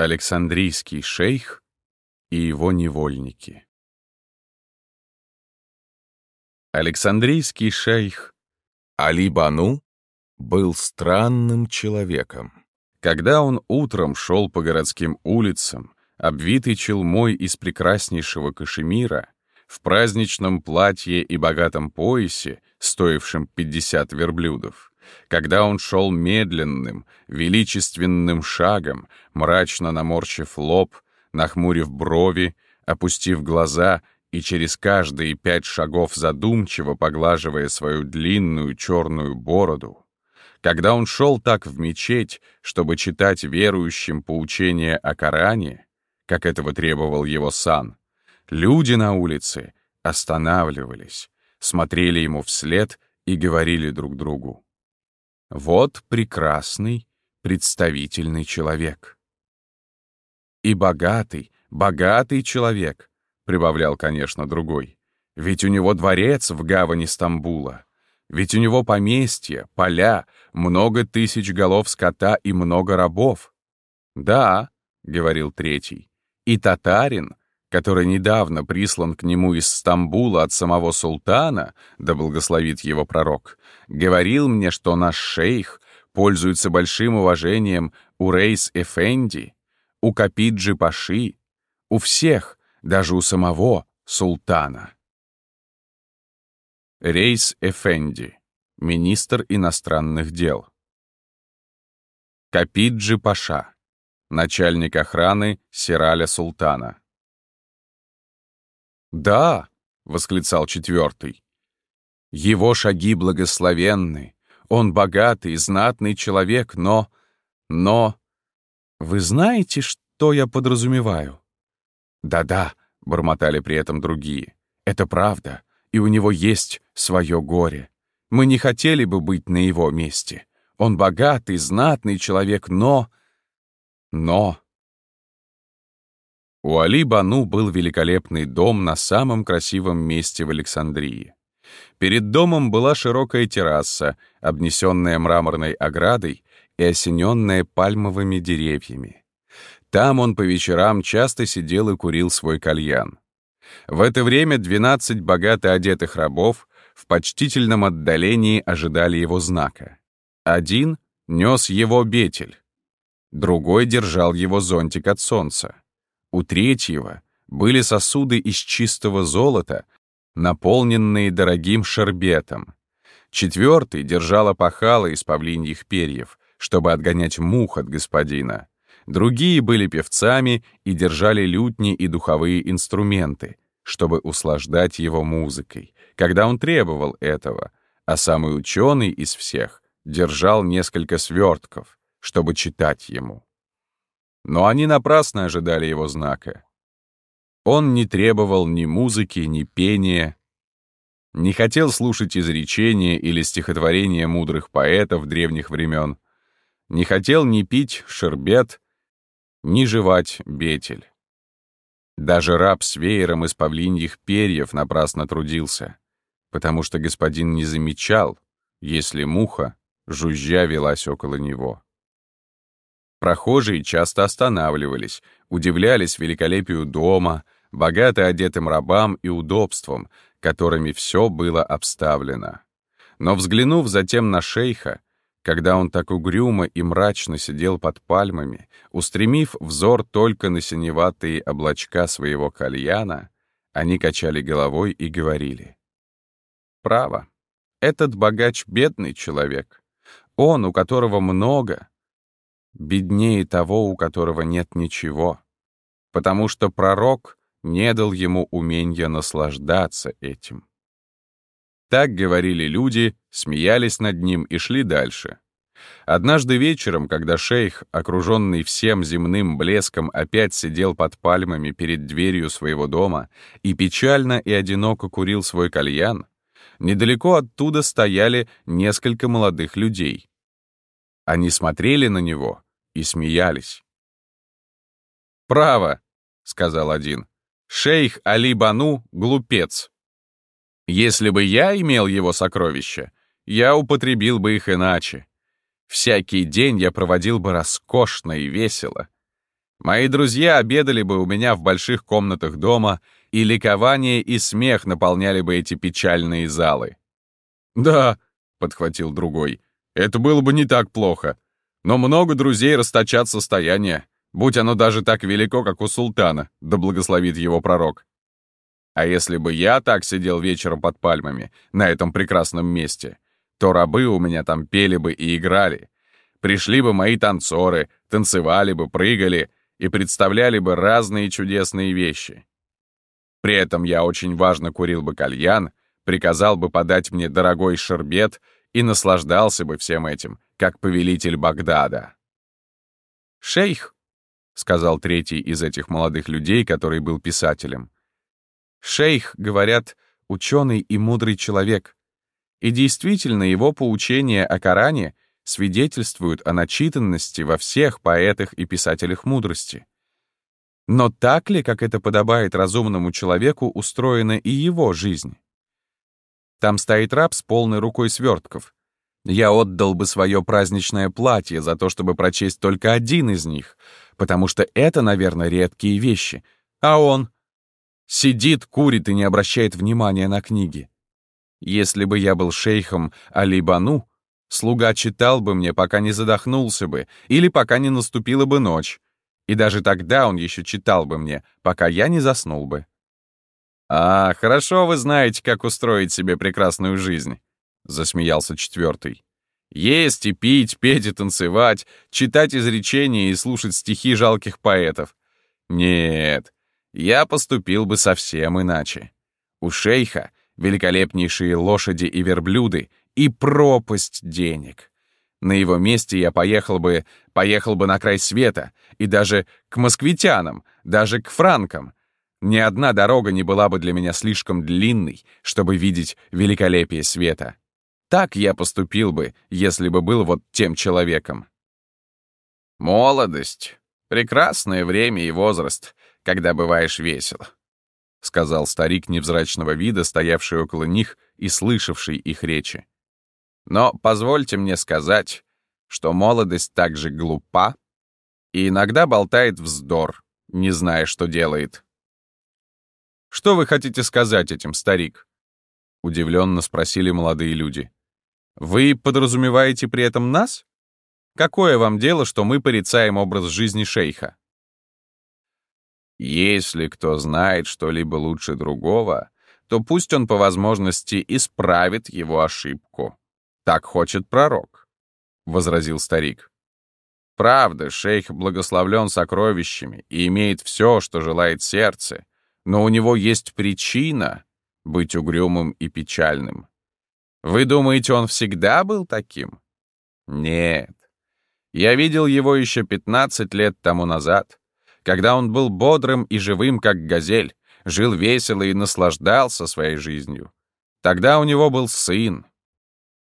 Александрийский шейх и его невольники. Александрийский шейх Али Бану был странным человеком. Когда он утром шел по городским улицам, обвитый челмой из прекраснейшего кашемира, в праздничном платье и богатом поясе, стоившем 50 верблюдов, когда он шел медленным, величественным шагом, мрачно наморщив лоб, нахмурив брови, опустив глаза и через каждые пять шагов задумчиво поглаживая свою длинную черную бороду, когда он шел так в мечеть, чтобы читать верующим поучения о Коране, как этого требовал его сан, люди на улице останавливались, смотрели ему вслед и говорили друг другу. Вот прекрасный, представительный человек. И богатый, богатый человек, прибавлял, конечно, другой. Ведь у него дворец в гавани Стамбула. Ведь у него поместье, поля, много тысяч голов скота и много рабов. Да, — говорил третий, — и татарин, который недавно прислан к нему из Стамбула от самого султана, да благословит его пророк, говорил мне, что наш шейх пользуется большим уважением у Рейс Эфенди, у Капиджи Паши, у всех, даже у самого султана. Рейс Эфенди, министр иностранных дел. Капиджи Паша, начальник охраны Сираля Султана. «Да!» — восклицал четвертый. «Его шаги благословенны, он богатый, знатный человек, но... но... Вы знаете, что я подразумеваю?» «Да-да», — бормотали при этом другие, — «это правда, и у него есть свое горе. Мы не хотели бы быть на его месте. Он богатый, знатный человек, но... но...» У Али Бану был великолепный дом на самом красивом месте в Александрии. Перед домом была широкая терраса, обнесенная мраморной оградой и осененная пальмовыми деревьями. Там он по вечерам часто сидел и курил свой кальян. В это время 12 богато одетых рабов в почтительном отдалении ожидали его знака. Один нес его бетель, другой держал его зонтик от солнца. У третьего были сосуды из чистого золота, наполненные дорогим шербетом. Четвертый держал опахало из павлиньих перьев, чтобы отгонять мух от господина. Другие были певцами и держали лютни и духовые инструменты, чтобы услаждать его музыкой, когда он требовал этого, а самый ученый из всех держал несколько свертков, чтобы читать ему. Но они напрасно ожидали его знака. Он не требовал ни музыки, ни пения, не хотел слушать изречения или стихотворения мудрых поэтов древних времен, не хотел ни пить шербет, ни жевать бетель. Даже раб с веером из павлиньих перьев напрасно трудился, потому что господин не замечал, если муха, жужжа, велась около него. Прохожие часто останавливались, удивлялись великолепию дома, богато одетым рабам и удобствам, которыми все было обставлено. Но взглянув затем на шейха, когда он так угрюмо и мрачно сидел под пальмами, устремив взор только на синеватые облачка своего кальяна, они качали головой и говорили. «Право, этот богач — бедный человек. Он, у которого много, беднее того, у которого нет ничего, потому что пророк не дал ему умения наслаждаться этим. Так говорили люди, смеялись над ним и шли дальше. Однажды вечером, когда шейх, окруженный всем земным блеском, опять сидел под пальмами перед дверью своего дома и печально и одиноко курил свой кальян, недалеко оттуда стояли несколько молодых людей. Они смотрели на него и смеялись. «Право», — сказал один, — «шейх Али Бану — глупец. Если бы я имел его сокровища, я употребил бы их иначе. Всякий день я проводил бы роскошно и весело. Мои друзья обедали бы у меня в больших комнатах дома, и ликование и смех наполняли бы эти печальные залы. «Да», — подхватил другой, — «это было бы не так плохо. Но много друзей расточат состояние, будь оно даже так велико, как у султана, да благословит его пророк. А если бы я так сидел вечером под пальмами, на этом прекрасном месте, то рабы у меня там пели бы и играли. Пришли бы мои танцоры, танцевали бы, прыгали и представляли бы разные чудесные вещи. При этом я очень важно курил бы кальян, приказал бы подать мне дорогой шербет и наслаждался бы всем этим, как повелитель Багдада. «Шейх», — сказал третий из этих молодых людей, который был писателем, «шейх, говорят, ученый и мудрый человек, и действительно его поучения о Коране свидетельствуют о начитанности во всех поэтах и писателях мудрости. Но так ли, как это подобает разумному человеку, устроена и его жизнь? Там стоит раб с полной рукой свертков. Я отдал бы свое праздничное платье за то, чтобы прочесть только один из них, потому что это, наверное, редкие вещи. А он сидит, курит и не обращает внимания на книги. Если бы я был шейхом Алибану, слуга читал бы мне, пока не задохнулся бы, или пока не наступила бы ночь. И даже тогда он еще читал бы мне, пока я не заснул бы. «А, хорошо вы знаете, как устроить себе прекрасную жизнь», — засмеялся четвертый. «Есть и пить, петь и танцевать, читать изречения и слушать стихи жалких поэтов. Нет, я поступил бы совсем иначе. У шейха великолепнейшие лошади и верблюды и пропасть денег. На его месте я поехал бы, поехал бы на край света, и даже к москвитянам, даже к франкам. Ни одна дорога не была бы для меня слишком длинной, чтобы видеть великолепие света. Так я поступил бы, если бы был вот тем человеком. Молодость — прекрасное время и возраст, когда бываешь весел, — сказал старик невзрачного вида, стоявший около них и слышавший их речи. Но позвольте мне сказать, что молодость также глупа и иногда болтает вздор, не зная, что делает. «Что вы хотите сказать этим, старик?» — удивленно спросили молодые люди. «Вы подразумеваете при этом нас? Какое вам дело, что мы порицаем образ жизни шейха?» «Если кто знает что-либо лучше другого, то пусть он по возможности исправит его ошибку», «Так хочет пророк», — возразил старик. «Правда, шейх благословлен сокровищами и имеет все, что желает сердце, но у него есть причина быть угрюмым и печальным. Вы думаете, он всегда был таким? Нет. Я видел его еще 15 лет тому назад, когда он был бодрым и живым, как газель, жил весело и наслаждался своей жизнью. Тогда у него был сын,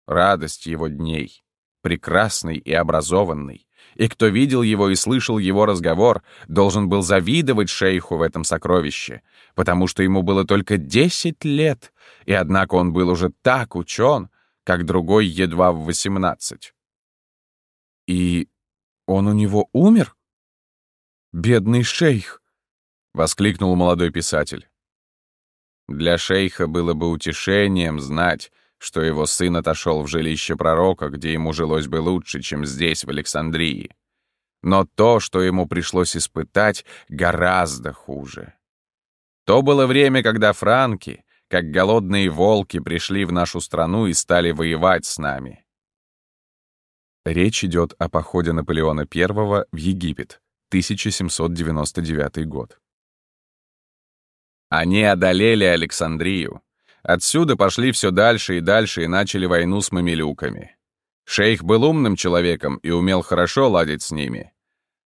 радость его дней, прекрасный и образованный. И кто видел его и слышал его разговор, должен был завидовать шейху в этом сокровище, потому что ему было только десять лет, и однако он был уже так учен, как другой едва в восемнадцать. «И он у него умер? Бедный шейх!» — воскликнул молодой писатель. Для шейха было бы утешением знать, что его сын отошел в жилище пророка, где ему жилось бы лучше, чем здесь, в Александрии. Но то, что ему пришлось испытать, гораздо хуже. То было время, когда франки, как голодные волки, пришли в нашу страну и стали воевать с нами. Речь идет о походе Наполеона I в Египет, 1799 год. Они одолели Александрию, Отсюда пошли все дальше и дальше и начали войну с мамилюками. Шейх был умным человеком и умел хорошо ладить с ними.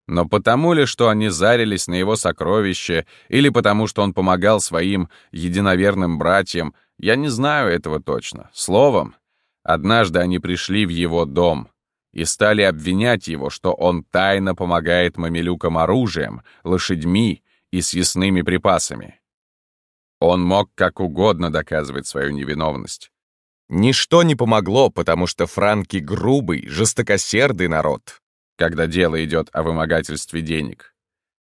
Но потому ли, что они зарились на его сокровище, или потому, что он помогал своим единоверным братьям, я не знаю этого точно. Словом, однажды они пришли в его дом и стали обвинять его, что он тайно помогает мамилюкам оружием, лошадьми и съестными припасами. Он мог как угодно доказывать свою невиновность. Ничто не помогло, потому что франки — грубый, жестокосердый народ, когда дело идет о вымогательстве денег.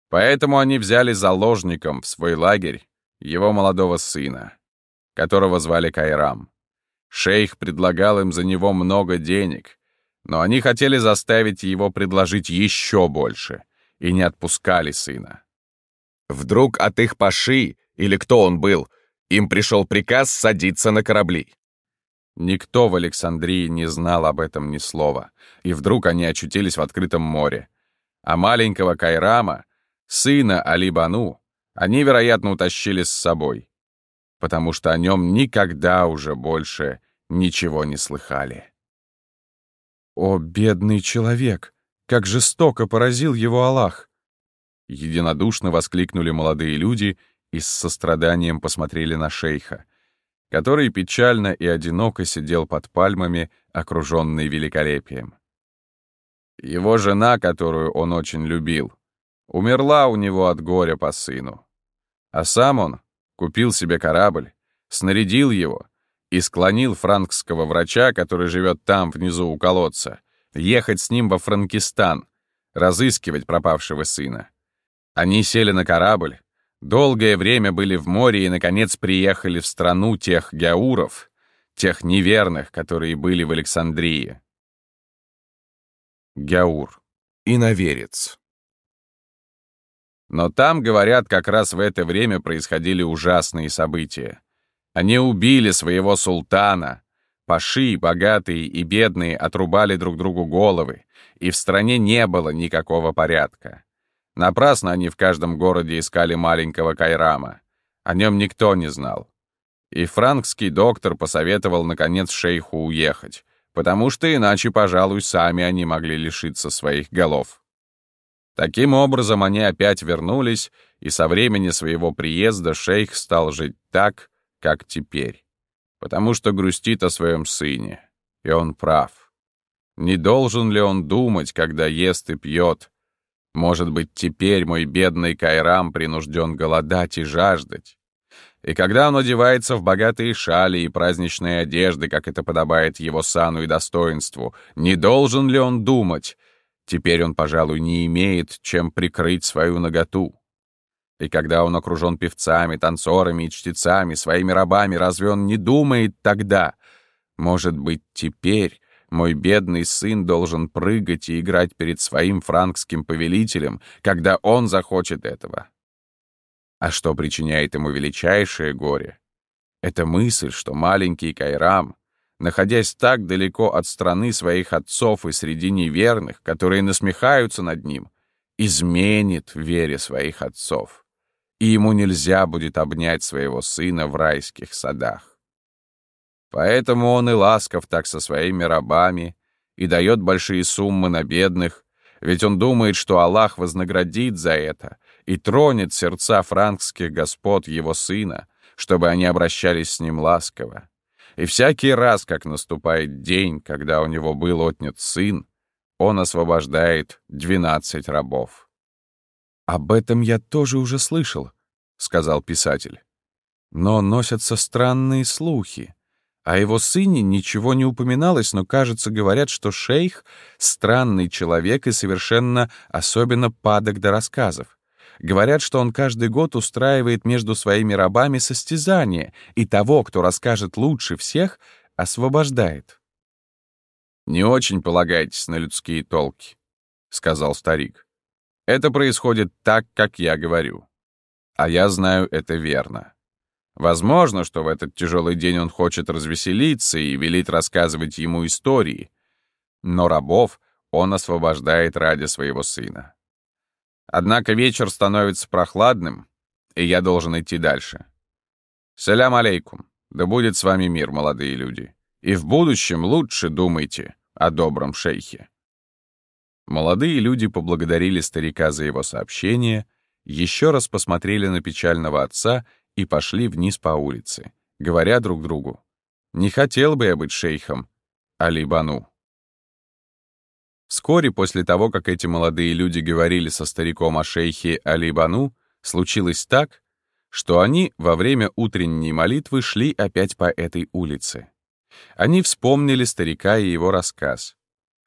Поэтому они взяли заложником в свой лагерь его молодого сына, которого звали Кайрам. Шейх предлагал им за него много денег, но они хотели заставить его предложить еще больше и не отпускали сына. Вдруг от их паши, или кто он был, им пришел приказ садиться на корабли. Никто в Александрии не знал об этом ни слова, и вдруг они очутились в открытом море. А маленького Кайрама, сына Алибану, они, вероятно, утащили с собой, потому что о нем никогда уже больше ничего не слыхали. «О, бедный человек! Как жестоко поразил его Аллах!» Единодушно воскликнули молодые люди и с состраданием посмотрели на шейха, который печально и одиноко сидел под пальмами, окруженный великолепием. Его жена, которую он очень любил, умерла у него от горя по сыну. А сам он купил себе корабль, снарядил его и склонил франкского врача, который живет там, внизу у колодца, ехать с ним во Франкистан, разыскивать пропавшего сына. Они сели на корабль, долгое время были в море и, наконец, приехали в страну тех гяуров, тех неверных, которые были в Александрии. Гяур. Иноверец. Но там, говорят, как раз в это время происходили ужасные события. Они убили своего султана. Паши, богатые и бедные, отрубали друг другу головы, и в стране не было никакого порядка. Напрасно они в каждом городе искали маленького Кайрама. О нем никто не знал. И франкский доктор посоветовал, наконец, шейху уехать, потому что иначе, пожалуй, сами они могли лишиться своих голов. Таким образом, они опять вернулись, и со времени своего приезда шейх стал жить так, как теперь. Потому что грустит о своем сыне. И он прав. Не должен ли он думать, когда ест и пьет? Может быть, теперь мой бедный Кайрам принужден голодать и жаждать? И когда он одевается в богатые шали и праздничные одежды, как это подобает его сану и достоинству, не должен ли он думать, теперь он, пожалуй, не имеет чем прикрыть свою наготу? И когда он окружен певцами, танцорами и чтецами, своими рабами, разве он не думает тогда? Может быть, теперь мой бедный сын должен прыгать и играть перед своим франкским повелителем, когда он захочет этого? А что причиняет ему величайшее горе? Это мысль, что маленький Кайрам, находясь так далеко от страны своих отцов и среди неверных, которые насмехаются над ним, изменит вере своих отцов и ему нельзя будет обнять своего сына в райских садах. Поэтому он и ласков так со своими рабами и дает большие суммы на бедных, ведь он думает, что Аллах вознаградит за это и тронет сердца франкских господ его сына, чтобы они обращались с ним ласково. И всякий раз, как наступает день, когда у него был отнят сын, он освобождает двенадцать рабов. «Об этом я тоже уже слышал», — сказал писатель. «Но носятся странные слухи. О его сыне ничего не упоминалось, но, кажется, говорят, что шейх — странный человек и совершенно особенно падок до рассказов. Говорят, что он каждый год устраивает между своими рабами состязание, и того, кто расскажет лучше всех, освобождает. «Не очень полагайтесь на людские толки», — сказал старик. Это происходит так, как я говорю. А я знаю это верно. Возможно, что в этот тяжелый день он хочет развеселиться и велит рассказывать ему истории, но рабов он освобождает ради своего сына. Однако вечер становится прохладным, и я должен идти дальше. Салям алейкум, да будет с вами мир, молодые люди, и в будущем лучше думайте о добром шейхе. Молодые люди поблагодарили старика за его сообщение, еще раз посмотрели на печального отца и пошли вниз по улице, говоря друг другу, «Не хотел бы я быть шейхом, Али-Бану». Вскоре после того, как эти молодые люди говорили со стариком о шейхе Али-Бану, случилось так, что они во время утренней молитвы шли опять по этой улице. Они вспомнили старика и его рассказ.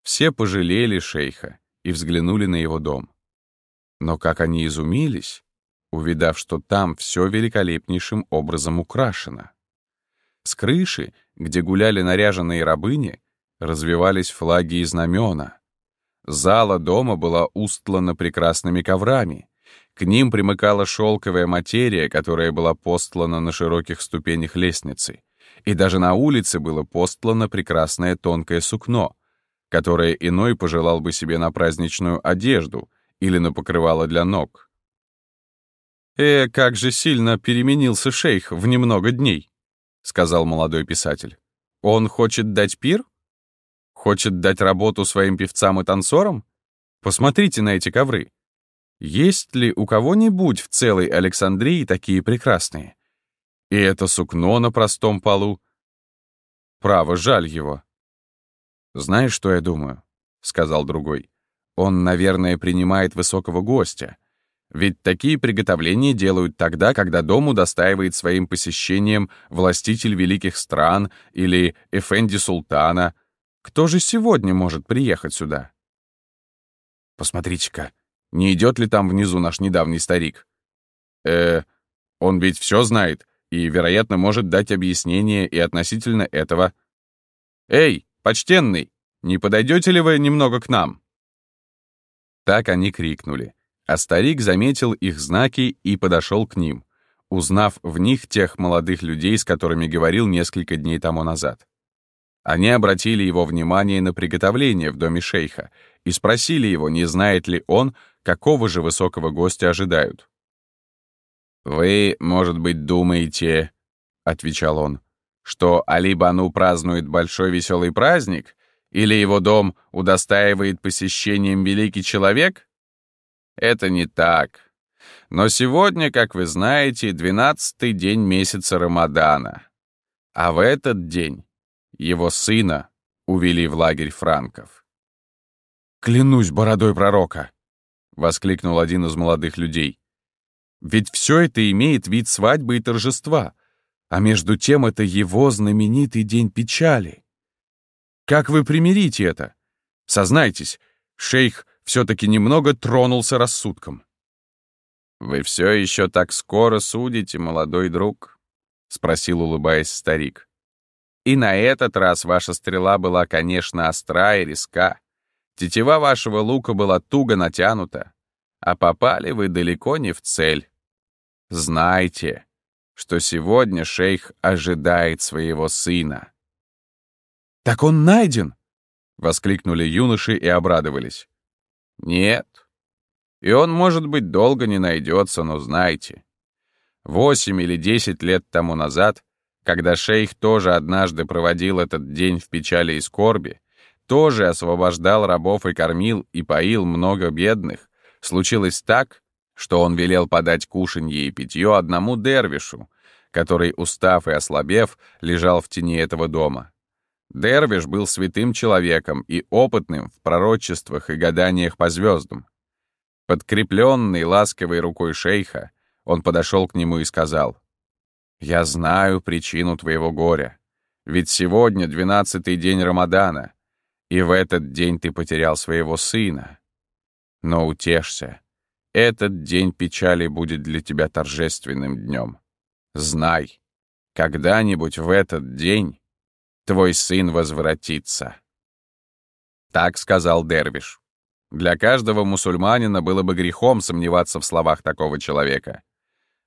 Все пожалели шейха и взглянули на его дом. Но как они изумились, увидав, что там все великолепнейшим образом украшено. С крыши, где гуляли наряженные рабыни, развивались флаги и знамена. Зала дома была устлана прекрасными коврами. К ним примыкала шелковая материя, которая была постлана на широких ступенях лестницы. И даже на улице было постлано прекрасное тонкое сукно, которое иной пожелал бы себе на праздничную одежду или на покрывало для ног. «Э, как же сильно переменился шейх в немного дней», — сказал молодой писатель. «Он хочет дать пир?» Хочет дать работу своим певцам и танцорам? Посмотрите на эти ковры. Есть ли у кого-нибудь в целой Александрии такие прекрасные? И это сукно на простом полу. Право, жаль его. «Знаешь, что я думаю?» — сказал другой. «Он, наверное, принимает высокого гостя. Ведь такие приготовления делают тогда, когда дом удостаивает своим посещением властитель великих стран или Эфенди Султана — кто же сегодня может приехать сюда? Посмотрите-ка, не идет ли там внизу наш недавний старик? Э, он ведь все знает и, вероятно, может дать объяснение и относительно этого. Эй, почтенный, не подойдете ли вы немного к нам? Так они крикнули, а старик заметил их знаки и подошел к ним, узнав в них тех молодых людей, с которыми говорил несколько дней тому назад. Они обратили его внимание на приготовление в доме шейха и спросили его, не знает ли он, какого же высокого гостя ожидают. «Вы, может быть, думаете, — отвечал он, — что Али-Бану празднует большой веселый праздник, или его дом удостаивает посещением великий человек? Это не так. Но сегодня, как вы знаете, двенадцатый день месяца Рамадана. А в этот день его сына увели в лагерь франков. «Клянусь бородой пророка!» — воскликнул один из молодых людей. «Ведь все это имеет вид свадьбы и торжества, а между тем это его знаменитый день печали. Как вы примирите это? Сознайтесь, шейх все-таки немного тронулся рассудком». «Вы все еще так скоро судите, молодой друг?» — спросил, улыбаясь старик. И на этот раз ваша стрела была, конечно, остра и резка. Тетива вашего лука была туго натянута, а попали вы далеко не в цель. Знайте, что сегодня шейх ожидает своего сына. «Так он найден!» — воскликнули юноши и обрадовались. «Нет. И он, может быть, долго не найдется, но знайте. Восемь или десять лет тому назад когда шейх тоже однажды проводил этот день в печали и скорби, тоже освобождал рабов и кормил и поил много бедных, случилось так, что он велел подать кушанье и питье одному дервишу, который, устав и ослабев, лежал в тени этого дома. Дервиш был святым человеком и опытным в пророчествах и гаданиях по звездам. Подкрепленный ласковой рукой шейха, он подошел к нему и сказал — я знаю причину твоего горя. Ведь сегодня двенадцатый день Рамадана, и в этот день ты потерял своего сына. Но утешься, этот день печали будет для тебя торжественным днем. Знай, когда-нибудь в этот день твой сын возвратится. Так сказал Дервиш. Для каждого мусульманина было бы грехом сомневаться в словах такого человека.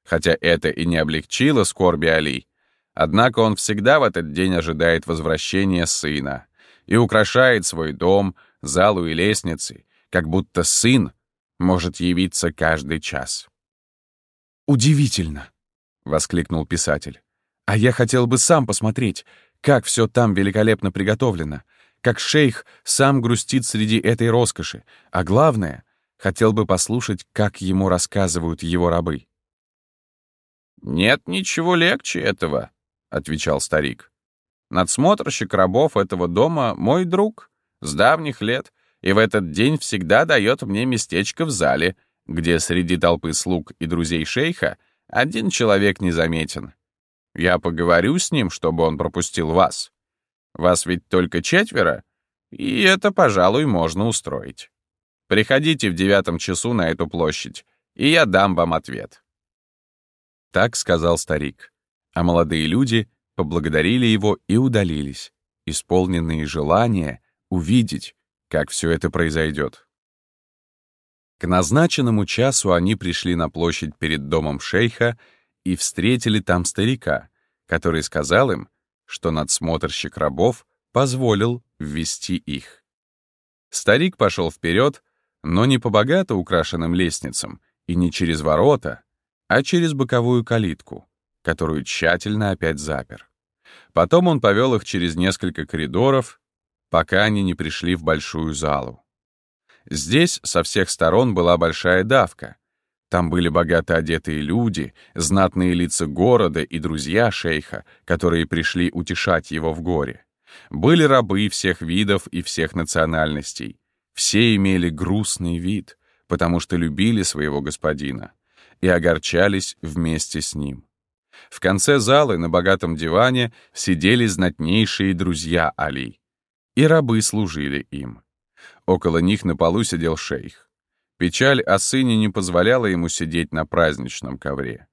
Хотя это и не облегчило скорби Али, однако он всегда в этот день ожидает возвращения сына и украшает свой дом, залу и лестницы, как будто сын может явиться каждый час. «Удивительно!» — воскликнул писатель. «А я хотел бы сам посмотреть, как все там великолепно приготовлено, как шейх сам грустит среди этой роскоши, а главное, хотел бы послушать, как ему рассказывают его рабы. «Нет ничего легче этого», — отвечал старик. «Надсмотрщик рабов этого дома — мой друг, с давних лет, и в этот день всегда дает мне местечко в зале, где среди толпы слуг и друзей шейха один человек не заметен. Я поговорю с ним, чтобы он пропустил вас. Вас ведь только четверо, и это, пожалуй, можно устроить. Приходите в девятом часу на эту площадь, и я дам вам ответ». Так сказал старик, а молодые люди поблагодарили его и удалились, исполненные желания увидеть, как все это произойдет. К назначенному часу они пришли на площадь перед домом шейха и встретили там старика, который сказал им, что надсмотрщик рабов позволил ввести их. Старик пошел вперед, но не по богато украшенным лестницам и не через ворота, а через боковую калитку, которую тщательно опять запер. Потом он повел их через несколько коридоров, пока они не пришли в большую залу. Здесь со всех сторон была большая давка. Там были богато одетые люди, знатные лица города и друзья шейха, которые пришли утешать его в горе. Были рабы всех видов и всех национальностей. Все имели грустный вид, потому что любили своего господина и огорчались вместе с ним. В конце залы на богатом диване сидели знатнейшие друзья Али, и рабы служили им. Около них на полу сидел шейх. Печаль о сыне не позволяла ему сидеть на праздничном ковре.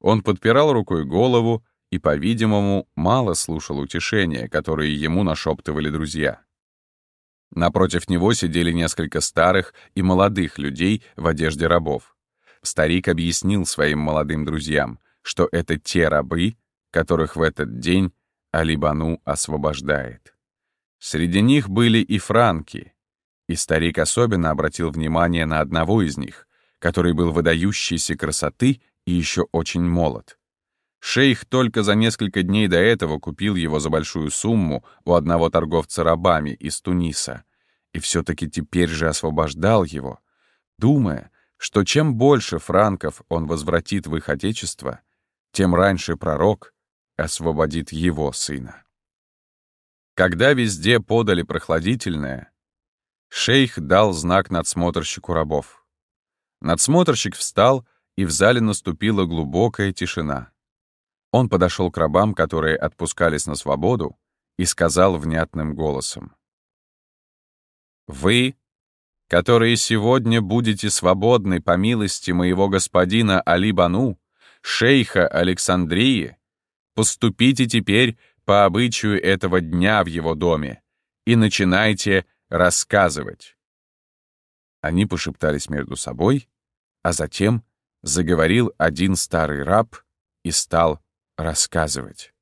Он подпирал рукой голову и, по-видимому, мало слушал утешения, которые ему нашептывали друзья. Напротив него сидели несколько старых и молодых людей в одежде рабов. Старик объяснил своим молодым друзьям, что это те рабы, которых в этот день Алибану освобождает. Среди них были и франки, и старик особенно обратил внимание на одного из них, который был выдающейся красоты и еще очень молод. Шейх только за несколько дней до этого купил его за большую сумму у одного торговца рабами из Туниса, и все-таки теперь же освобождал его, думая, что чем больше франков он возвратит в их отечество, тем раньше пророк освободит его сына. Когда везде подали прохладительное, шейх дал знак надсмотрщику рабов. Надсмотрщик встал, и в зале наступила глубокая тишина. Он подошел к рабам, которые отпускались на свободу, и сказал внятным голосом. «Вы, которые сегодня будете свободны по милости моего господина Али-Бану, шейха Александрии, поступите теперь по обычаю этого дня в его доме и начинайте рассказывать». Они пошептались между собой, а затем заговорил один старый раб и стал рассказывать.